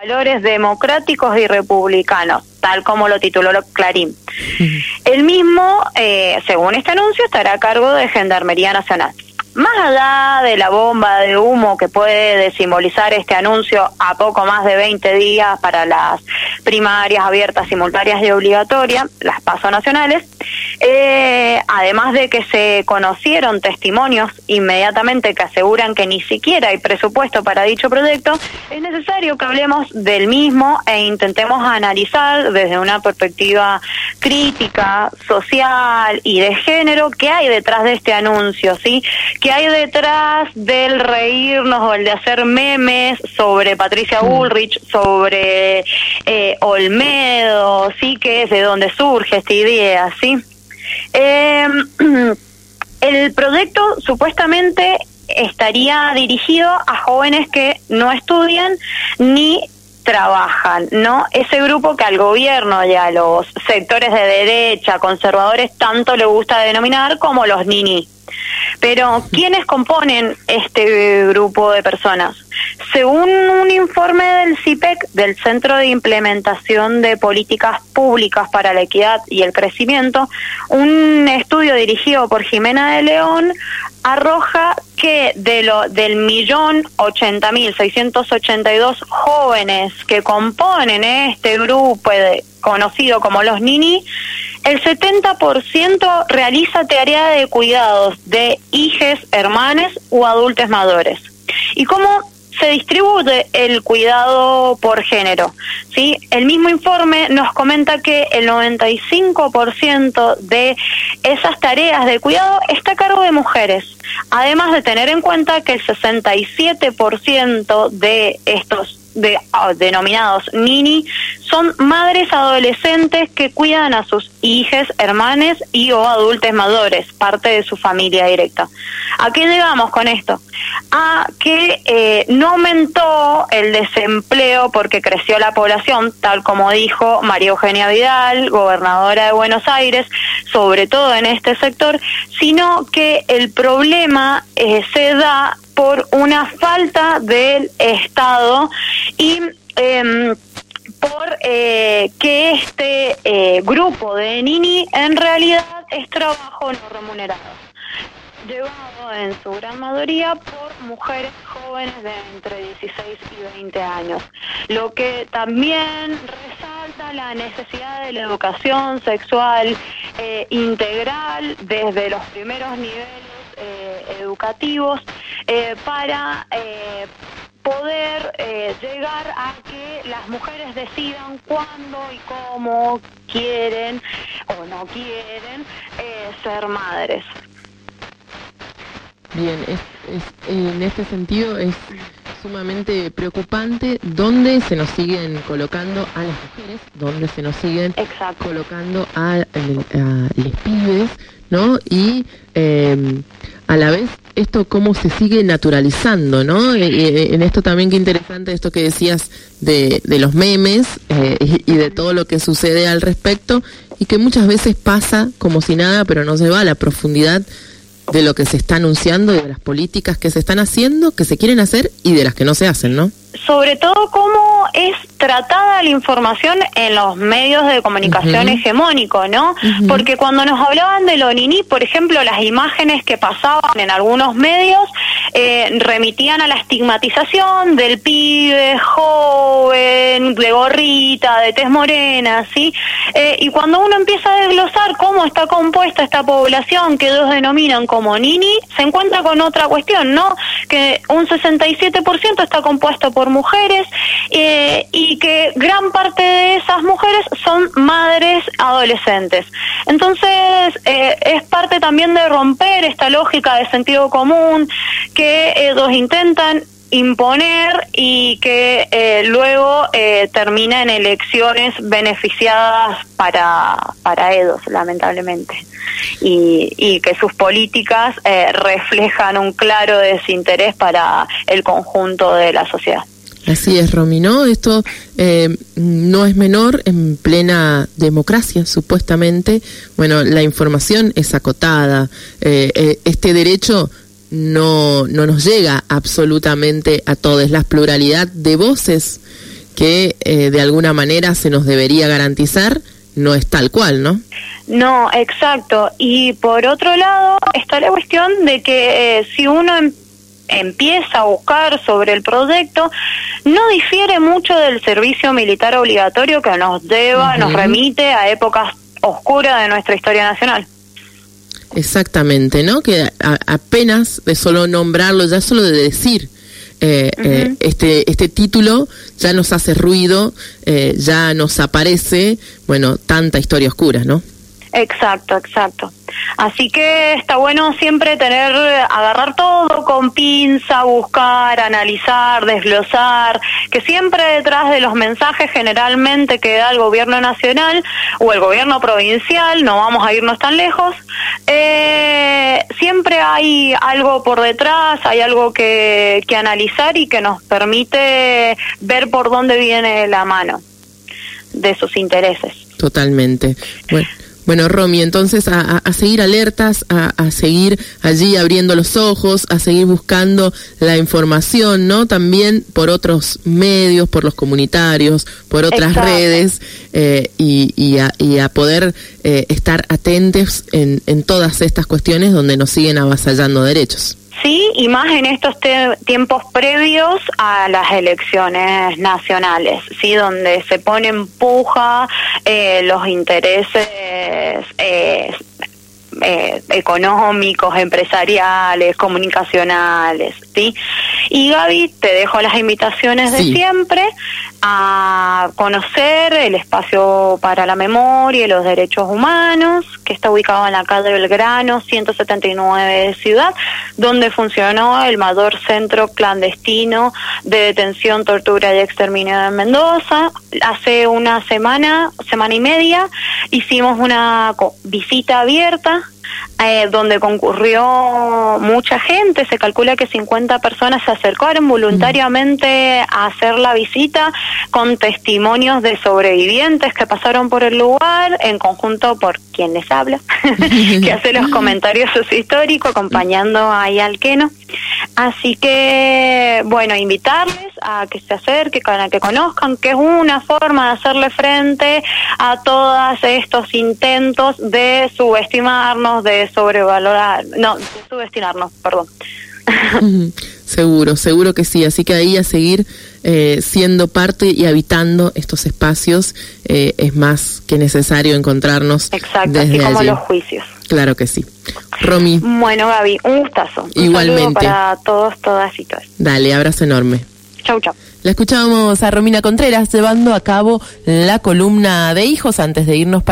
valores democráticos y republicanos, tal como lo tituló Clarín. El mismo, eh, según este anuncio, estará a cargo de Gendarmería Nacional. Más allá de la bomba de humo que puede simbolizar este anuncio a poco más de 20 días para las primarias abiertas, simultáneas y obligatorias, las pasos nacionales, eh, además de que se conocieron testimonios inmediatamente que aseguran que ni siquiera hay presupuesto para dicho proyecto, es necesario que hablemos del mismo e intentemos analizar desde una perspectiva crítica, social y de género qué hay detrás de este anuncio, ¿sí? ¿Qué hay detrás del reírnos o el de hacer memes sobre Patricia mm. Bullrich, sobre eh, Olmedo, ¿sí? Que es de donde surge esta idea, ¿sí? Eh, el proyecto supuestamente estaría dirigido a jóvenes que no estudian ni trabajan, ¿no? Ese grupo que al gobierno y a los sectores de derecha, conservadores, tanto le gusta denominar como los nini. Pero, ¿quiénes componen este grupo de personas? Según un informe del CIPEC, e del Centro de Implementación de Políticas Públicas para la Equidad y el Crecimiento, un estudio dirigido por Jimena de León arroja que de lo del millón ochenta mil seiscientos ochenta y dos jóvenes que componen este grupo conocido como los Nini, el 70% realiza tarea de cuidados de hijes, hermanes o adultos mayores. ¿Y cómo se distribuye el cuidado por género. ¿sí? El mismo informe nos comenta que el 95% de esas tareas de cuidado está a cargo de mujeres, además de tener en cuenta que el 67% de estos de, ah, denominados nini son madres adolescentes que cuidan a sus hijas, hermanes y o adultos mayores, parte de su familia directa. ¿A qué llegamos con esto? A que eh, no aumentó el desempleo porque creció la población, tal como dijo María Eugenia Vidal, gobernadora de Buenos Aires, sobre todo en este sector, sino que el problema eh, se da por una falta del Estado y em, por eh, que este eh, grupo de Nini en realidad es trabajo no remunerado, llevado en su gran mayoría por mujeres jóvenes de entre 16 y 20 años, lo que también resalta la necesidad de la educación sexual eh, integral desde los primeros niveles educativos eh, para eh, poder eh, llegar a que las mujeres decidan cuándo y cómo quieren o no quieren ser madres. Bien, en este sentido es sumamente preocupante dónde se nos siguen colocando a las mujeres, dónde se nos siguen colocando a, a, los pibes, ¿no? Y a la vez esto cómo se sigue naturalizando, ¿no? Eh, eh, en esto también qué interesante esto que decías de, de los memes eh, y, de todo lo que sucede al respecto y que muchas veces pasa como si nada, pero no se va a la profundidad de lo que se está anunciando y de las políticas que se están haciendo, que se quieren hacer y de las que no se hacen, ¿no? Sobre todo cómo es tratada la información en los medios de comunicación hegemónicos, ¿no? Porque cuando nos hablaban de lo Nini, por ejemplo, las imágenes que pasaban en algunos medios eh, remitían a la estigmatización del pibe joven, de gorrita, de tez morena, ¿sí? Eh, y cuando uno empieza a desglosar cómo está compuesta esta población que ellos denominan como Nini, se encuentra con otra cuestión, ¿no? Que un 67% está compuesto por mujeres eh, y que gran parte de esas mujeres son madres adolescentes. Entonces, eh, es parte también de romper esta lógica de sentido común que ellos intentan imponer y que eh, luego eh, termina en elecciones beneficiadas para, para ellos, lamentablemente. Y, y que sus políticas eh, reflejan un claro desinterés para el conjunto de la sociedad. Así es, Romy, ¿no? Esto eh, no es menor en plena democracia, supuestamente. Bueno, la información es acotada. Eh, eh, este derecho no, no nos llega absolutamente a todos. La pluralidad de voces que eh, de alguna manera se nos debería garantizar, no es tal cual, ¿no? No, exacto. Y por otro lado está la cuestión de que eh, si uno em, empieza a buscar sobre el proyecto, no difiere mucho del servicio militar obligatorio que nos deba, nos remite a épocas oscuras de nuestra historia nacional. Exactamente, ¿no? Que apenas de solo nombrarlo, ya solo de decir eh, eh, este, este título ya nos hace ruido, eh, ya nos aparece, bueno, tanta historia oscura, ¿no? Exacto, exacto. Así que está bueno siempre tener, agarrar todo con pinza, buscar, analizar, desglosar, que siempre detrás de los mensajes generalmente que da el gobierno nacional o el gobierno provincial, no vamos a irnos tan lejos, eh, siempre hay algo por detrás, hay algo que, que analizar y que nos permite ver por dónde viene la mano de sus intereses. Totalmente. Bueno. Bueno, Romy, entonces a, seguir alertas, a, seguir allí abriendo los ojos, a seguir buscando la información, ¿no? También por otros medios, por los comunitarios, por otras redes eh, y, a, poder eh, estar atentos en, en todas estas cuestiones donde nos siguen avasallando derechos. Sí, y más en estos tiempos previos a las elecciones nacionales, sí, donde se pone en puja eh, los intereses eh, eh, económicos, empresariales, comunicacionales, ¿sí? Y Gaby, te dejo las invitaciones de siempre a conocer el espacio para la memoria y los derechos humanos, que está ubicado en la calle Belgrano, 179 de Ciudad, donde funcionó el mayor centro clandestino de detención, tortura y exterminio de Mendoza. Hace una semana, semana y media, hicimos una visita abierta eh, donde concurrió mucha gente, se calcula que 50 personas se acercaron voluntariamente a hacer la visita con testimonios de sobrevivientes que pasaron por el lugar, en conjunto por quien les habla, que hace los comentarios sociohistóricos acompañando ahí al Keno. Así que, bueno, invitarles a que se acerquen, a que conozcan que es una forma de hacerle frente a todos estos intentos de subestimarnos, de sobrevalorar, no, de subestimarnos, perdón. Seguro, seguro que sí. Así que ahí a seguir eh, siendo parte y habitando estos espacios eh, es más que necesario encontrarnos. Exacto, así como los juicios. Claro que sí. Romy. Bueno, Gaby, un gustazo. Igualmente. para todos, todas y todas. Dale, abrazo enorme. Chau, chau. La escuchábamos a Romina Contreras llevando a cabo la columna de hijos antes de irnos para